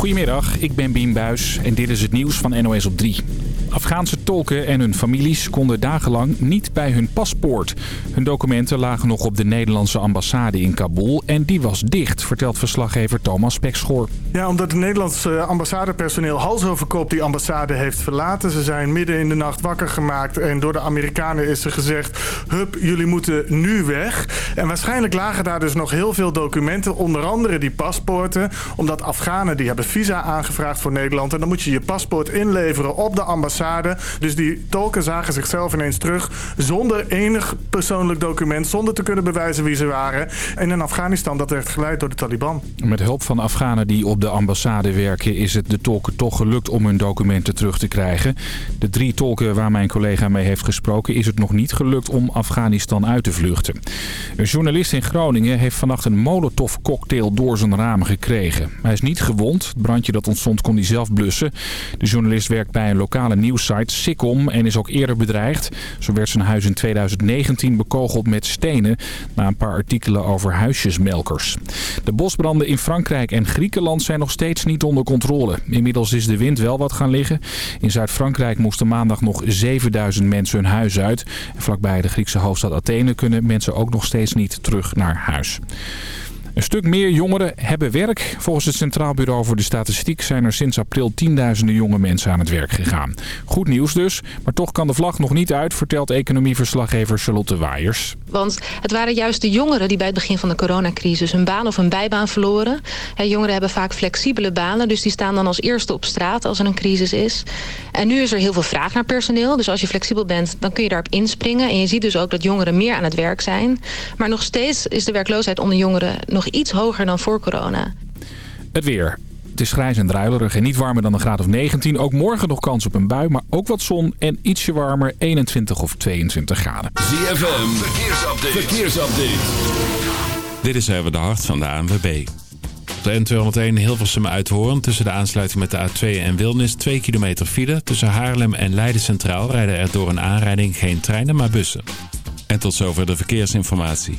Goedemiddag, ik ben Bien Buis en dit is het nieuws van NOS op 3. Afghaanse tolken en hun families konden dagenlang niet bij hun paspoort. Hun documenten lagen nog op de Nederlandse ambassade in Kabul en die was dicht, vertelt verslaggever Thomas Pekschoor. Ja, omdat het Nederlandse ambassadepersoneel hals over kop die ambassade heeft verlaten. Ze zijn midden in de nacht wakker gemaakt en door de Amerikanen is er gezegd... hup, jullie moeten nu weg. En waarschijnlijk lagen daar dus nog heel veel documenten, onder andere die paspoorten. Omdat Afghanen die hebben visa aangevraagd voor Nederland en dan moet je je paspoort inleveren op de ambassade dus die tolken zagen zichzelf ineens terug zonder enig persoonlijk document, zonder te kunnen bewijzen wie ze waren. En in Afghanistan dat werd geleid door de Taliban. Met hulp van Afghanen die op de ambassade werken is het de tolken toch gelukt om hun documenten terug te krijgen. De drie tolken waar mijn collega mee heeft gesproken is het nog niet gelukt om Afghanistan uit te vluchten. Een journalist in Groningen heeft vannacht een molotov cocktail door zijn ramen gekregen. Hij is niet gewond. Het brandje dat ontstond kon hij zelf blussen. De journalist werkt bij een lokale nieuws nieuwssite Sikkom en is ook eerder bedreigd. Zo werd zijn huis in 2019 bekogeld met stenen na een paar artikelen over huisjesmelkers. De bosbranden in Frankrijk en Griekenland zijn nog steeds niet onder controle. Inmiddels is de wind wel wat gaan liggen. In Zuid-Frankrijk moesten maandag nog 7000 mensen hun huis uit. En vlakbij de Griekse hoofdstad Athene kunnen mensen ook nog steeds niet terug naar huis. Een stuk meer jongeren hebben werk. Volgens het Centraal Bureau voor de Statistiek zijn er sinds april tienduizenden jonge mensen aan het werk gegaan. Goed nieuws dus, maar toch kan de vlag nog niet uit, vertelt economieverslaggever Charlotte Waaiers. Want het waren juist de jongeren die bij het begin van de coronacrisis hun baan of een bijbaan verloren. jongeren hebben vaak flexibele banen, dus die staan dan als eerste op straat als er een crisis is. En nu is er heel veel vraag naar personeel, dus als je flexibel bent, dan kun je daarop inspringen. En je ziet dus ook dat jongeren meer aan het werk zijn. Maar nog steeds is de werkloosheid onder jongeren nog iets hoger dan voor corona. Het weer. Het is grijs en druilerig en niet warmer dan een graad of 19. Ook morgen nog kans op een bui, maar ook wat zon en ietsje warmer 21 of 22 graden. ZFM, verkeersupdate. verkeersupdate. Dit is even de hart van de ANWB. De N201 Hilversum Uithoorn tussen de aansluiting met de A2 en Wilnis 2 kilometer file. Tussen Haarlem en Leiden Centraal rijden er door een aanrijding geen treinen maar bussen. En tot zover de verkeersinformatie.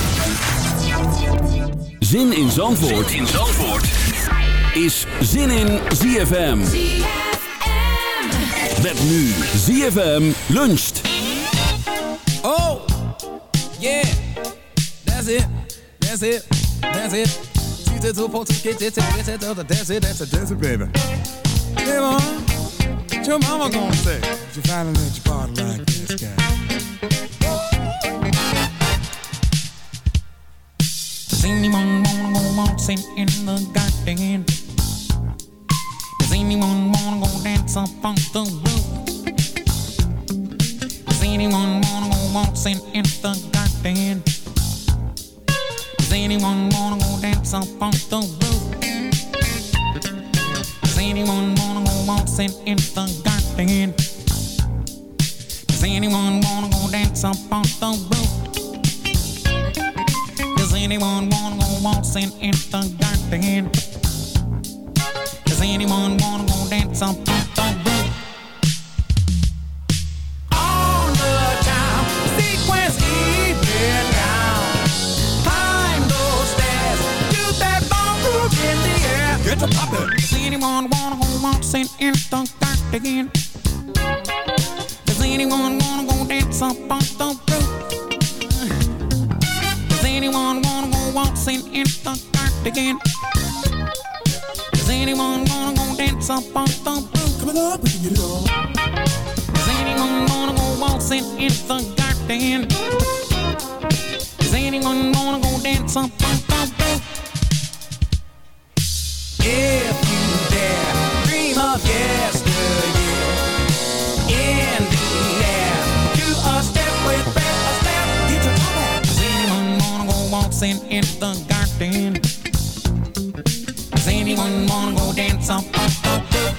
Zin in Zandvoort, zin in Zandvoort. is Zin in ZFM. Met nu ZFM luncht. Oh, yeah, that's it, that's it, that's it. That's it, that's it, that's it, baby. Hey, mom, what your mama gonna say? You finally let your body like this guy. Does anyone wanna go waltzing in the garden? Does anyone wanna go dance up on the roof? Does anyone wanna go waltzing in the garden? Does anyone wanna go dance up on the roof? Does anyone wanna go waltzing in the garden? Does anyone wanna go dance up on the roof? Anyone wanna go waltzing in the garden? Does anyone wanna go dance on the roof? On the time, sequence even down. Climb those stairs, do that ballroom in the air. Get to poppin'. Does anyone wanna go waltzing in the garden? Does anyone wanna go dance up on the roof? anyone wanna go waltzing in the dark again? anyone gonna go dance up on the roof? Come on, we can get it on. Is anyone gonna go waltzing in the garden? Is anyone gonna go dance up on the roof? If waltzing in the garden? Does anyone wanna go dance up on the roof?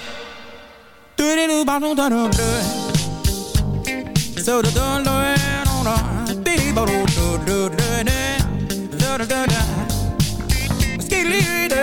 Do do do ba do do do do. So do do do do do. Dee ba do do do do do. Do do do do. Skidly do.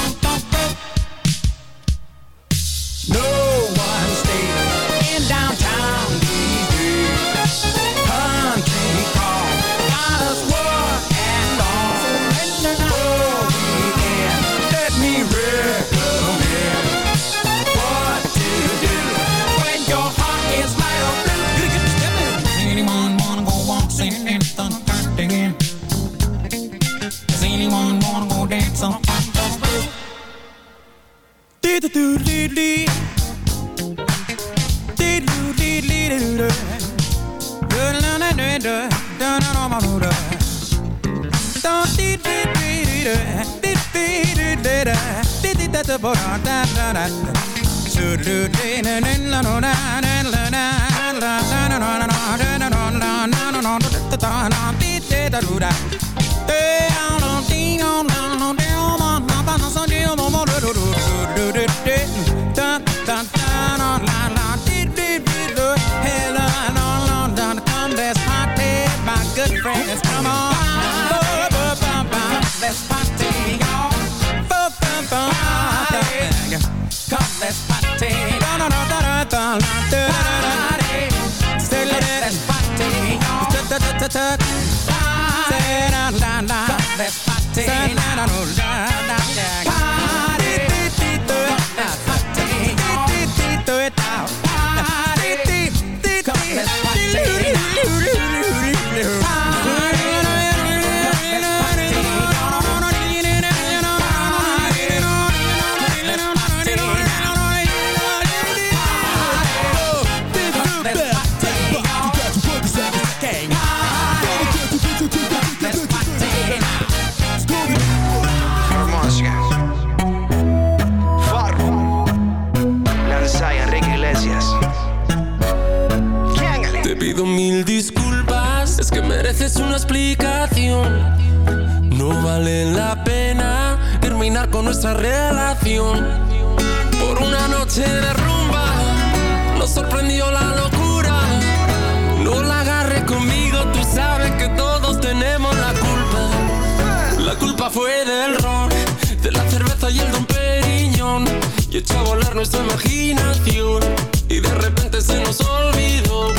Hey, I don't think I'm down, down, down, down, on, down, down, down, down, on down, down, down, down, down, down, down, down, down, down, on, down, down, down, down, down, down, down, down, down, on, down, down, Say na na na na nuestra relación. Por una noche de rumba, nos sorprendió la locura. No la agarres conmigo, tú sabes que todos tenemos la culpa. La culpa fue del ron, de la cerveza y el don Periñón. Y echó a volar nuestra imaginación. Y de repente se nos olvidó.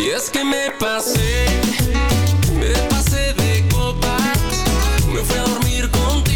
Y es que me pasé, me pasé de copas. Me fui a dormir contigo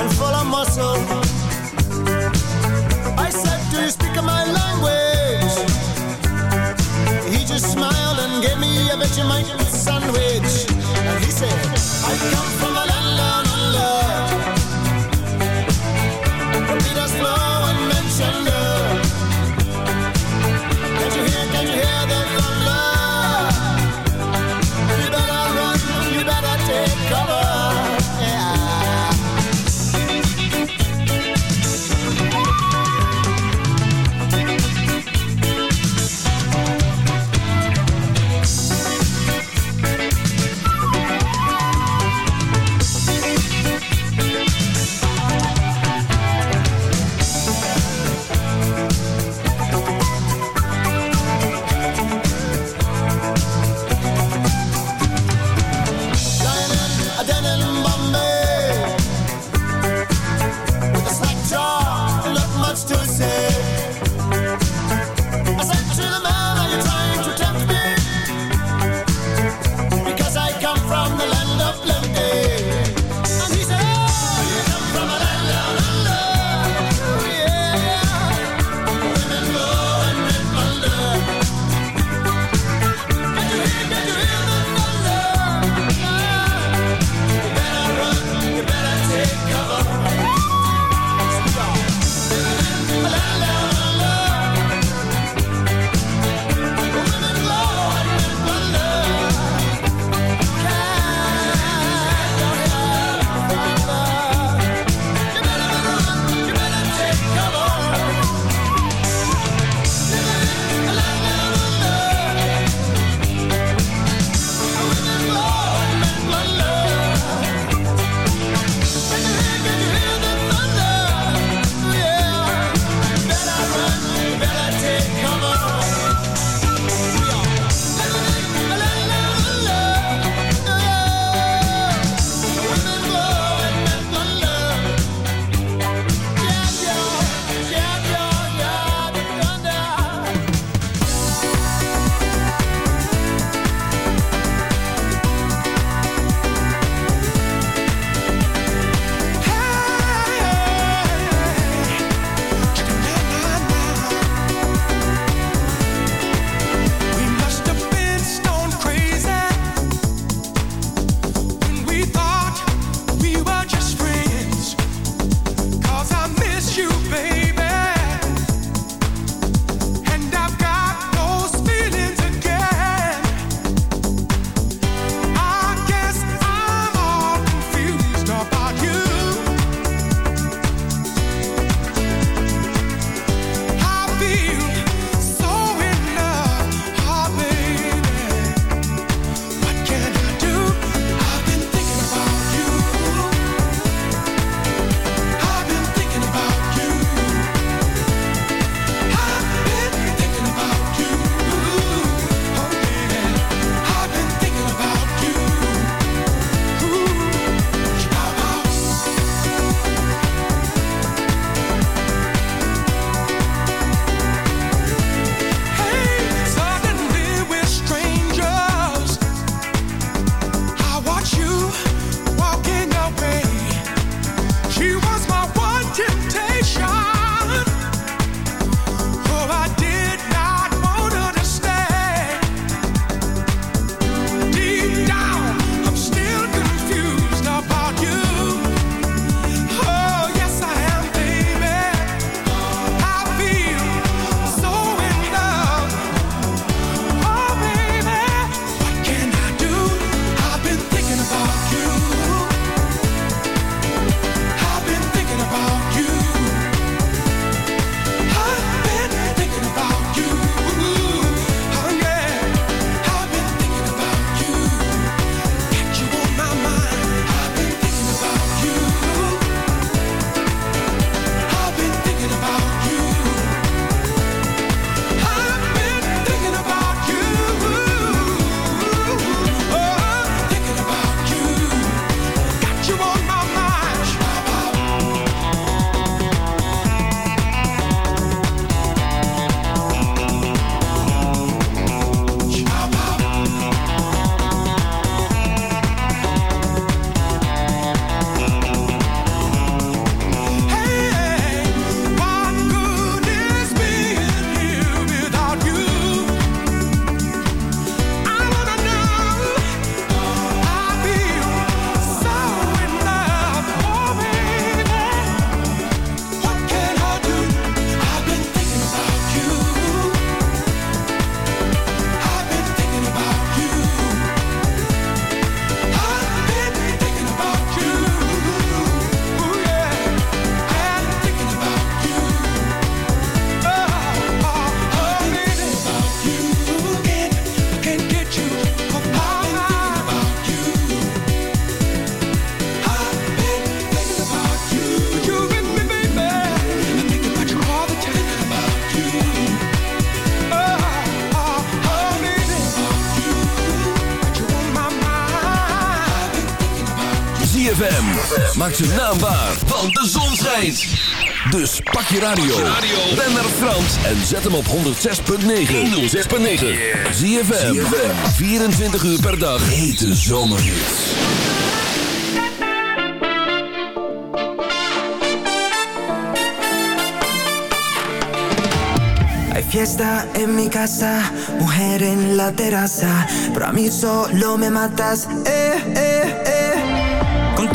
and full of muscle. I said, do you speak my language? He just smiled and gave me a Vegemite sandwich. And he said, I come from a Maak zijn naam waar, want de zon schijnt. Dus pak je radio. Ben naar Frans en zet hem op 106.9. 106.9. ZFM. 24 uur per dag. Hete zomerhits. Hay fiesta en mi casa, mujer en la terraza, pero a mí solo me matas, eh, eh, eh.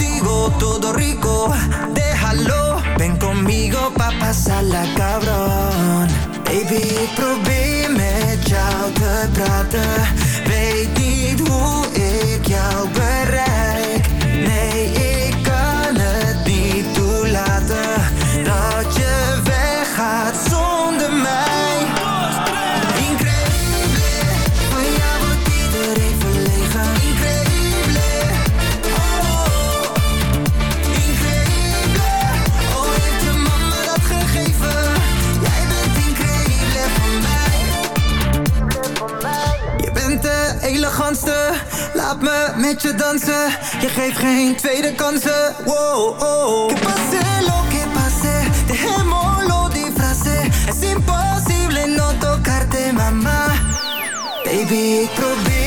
Contigo todo rico, déjalo, ven conmigo pa' pasarla cabrón. Baby, ik probeer met jou te praten, weet niet hoe ik jou bereik. Met je dansen. Je geeft geen tweede kansen. Wow, oh. Que pase lo que pase, dejémoslo disfrace. Es imposible no tocarte, mama. Baby, ik probeer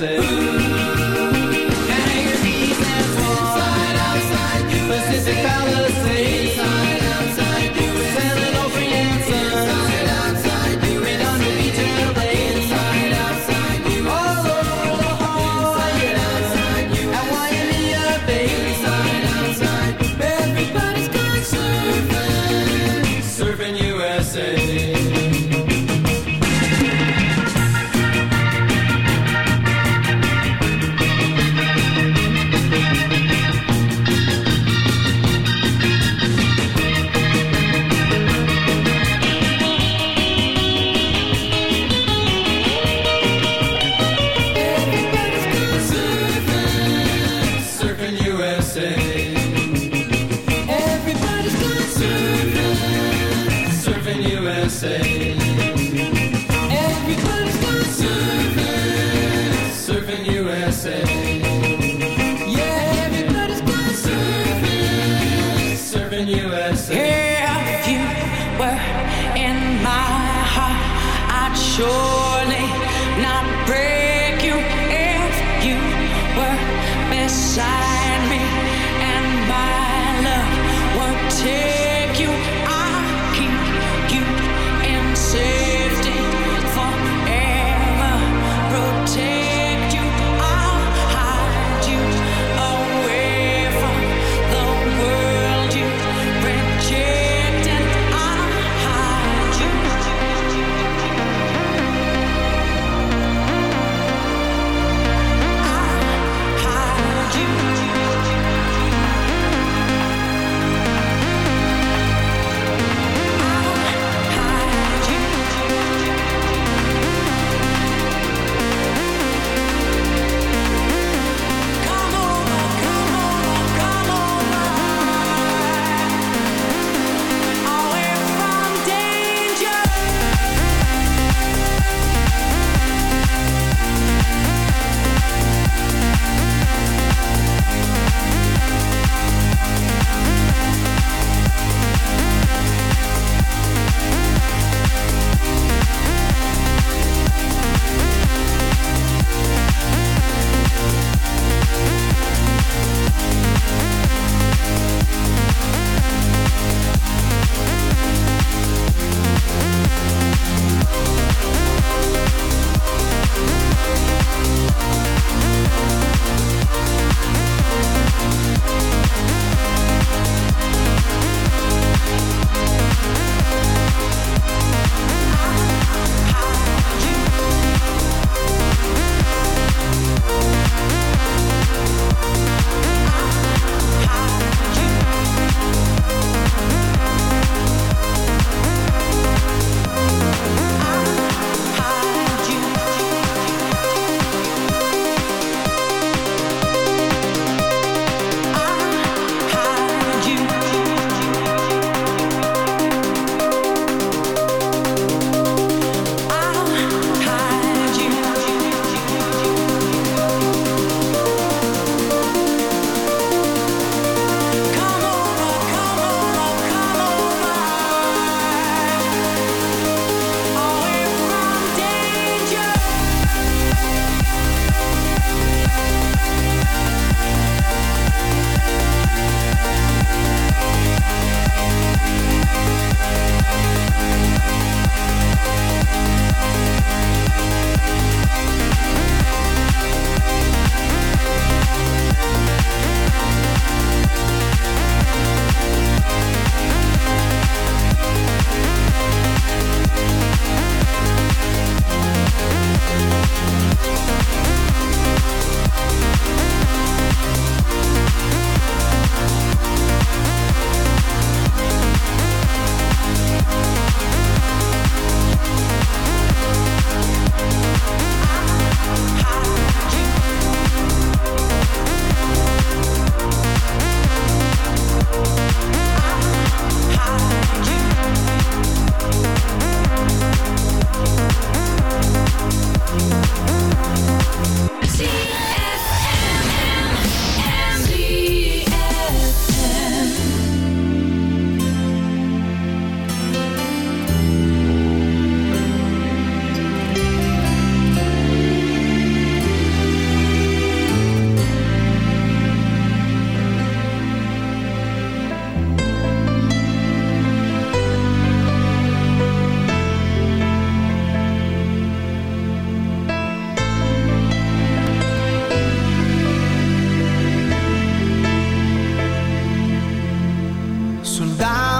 USA.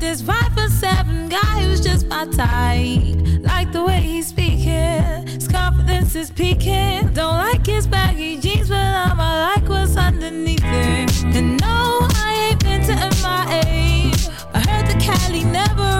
This five foot seven guy who's just my type. Like the way he's speaking, his confidence is peaking. Don't like his baggy jeans, but I'ma like what's underneath it. And no, I ain't been to MIA. I heard the Cali never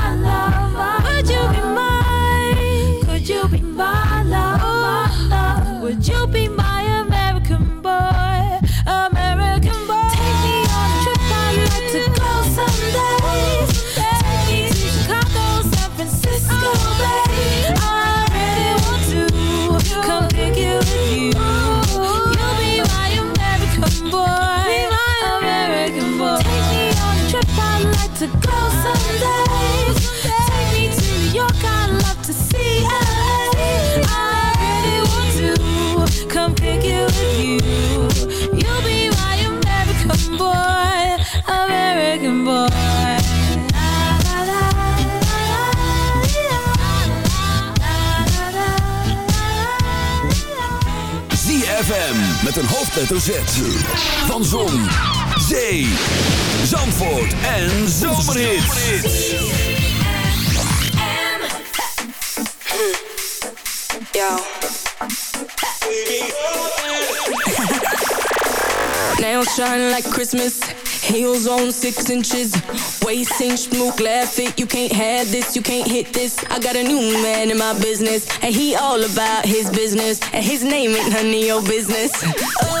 hoofdletter. Van Zon, Zee, Zandvoort en Zomerhits. Yo. Nails shine like Christmas. Heels on six inches. Waist inch, smooth, glad fit. You can't have this, you can't hit this. I got a new man in my business. And he all about his business. And his name ain't none of your business. Oh,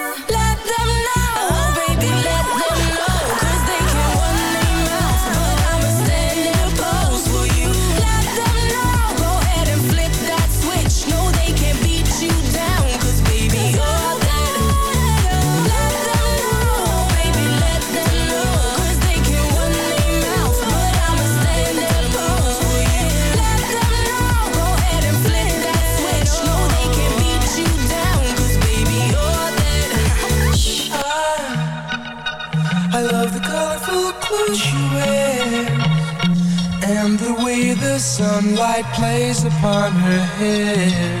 light plays upon her hair.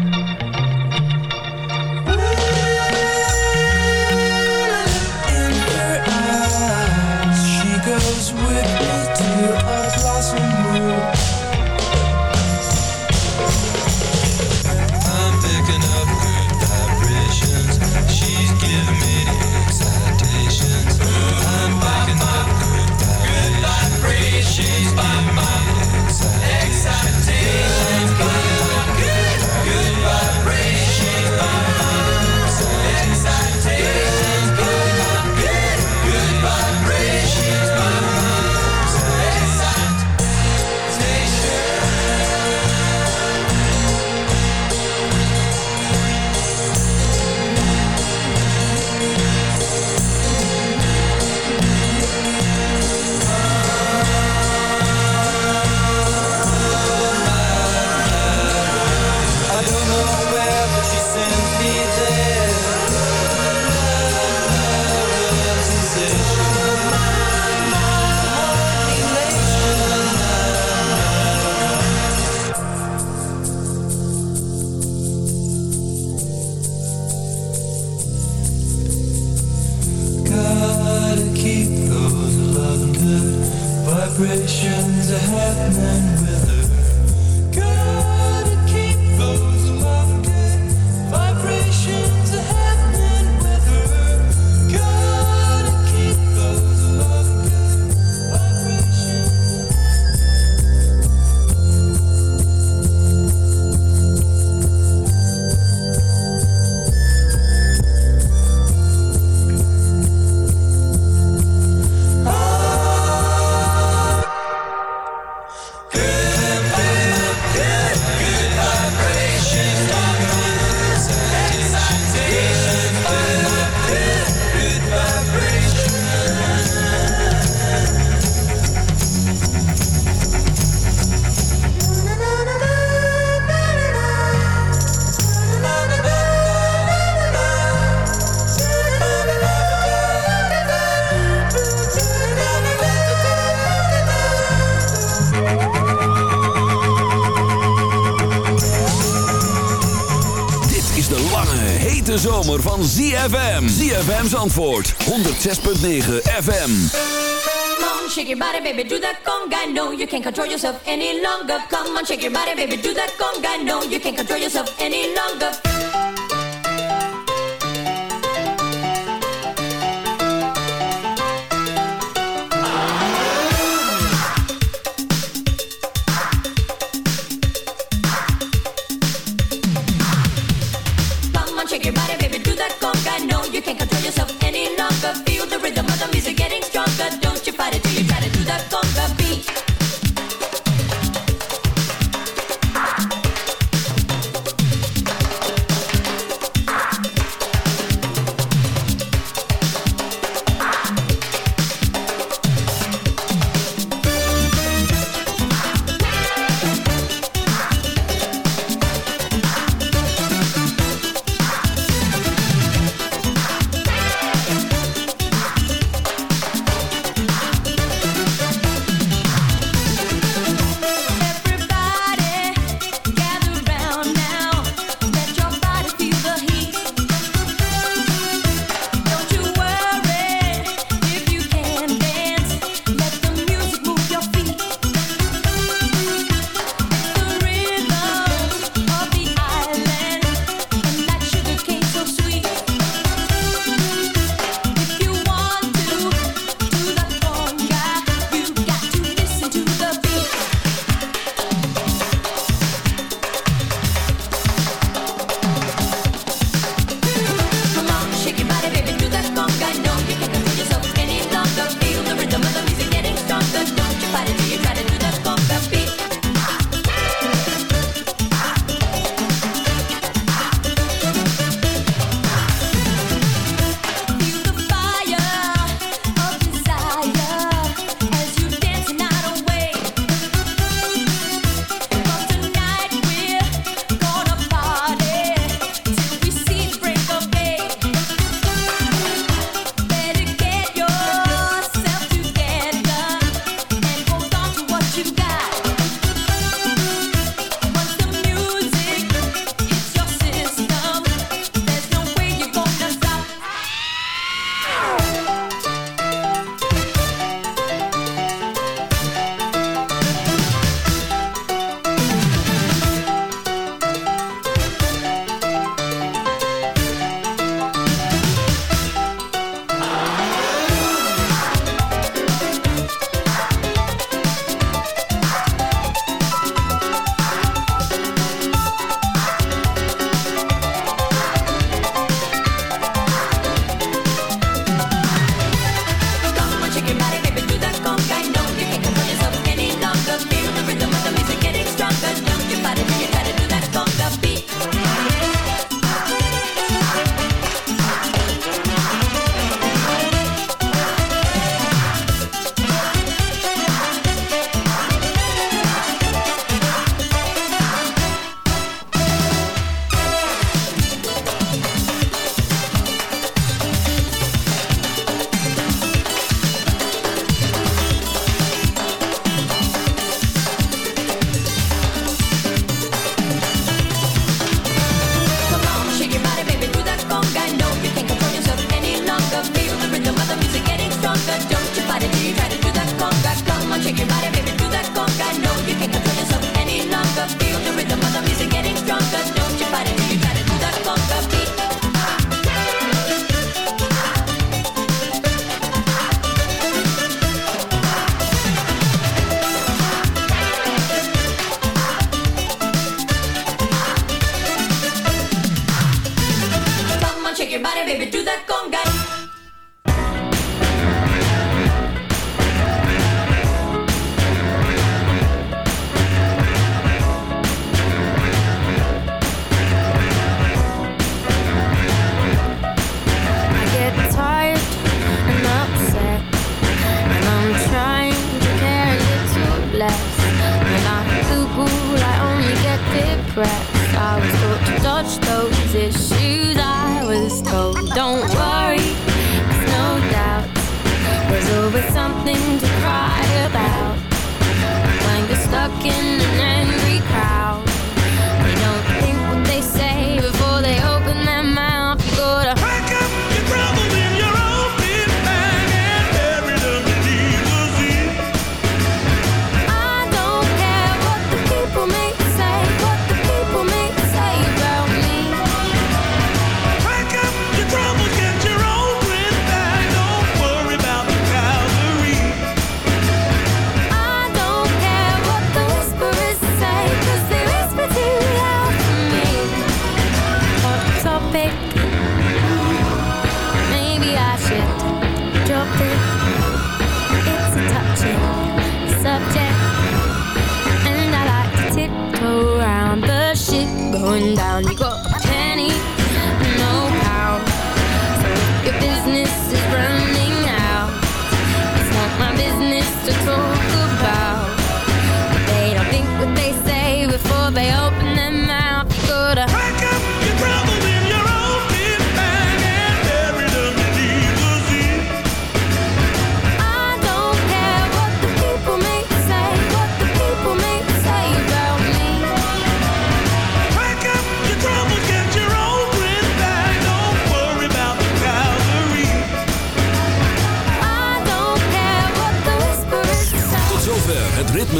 ZFM. ZFM's antwoord. 106.9 FM. Come on, shake your body, baby, do that conga. No, you can't control yourself any longer. Come on, shake your body, baby, do that conga. No, you can't control yourself any longer.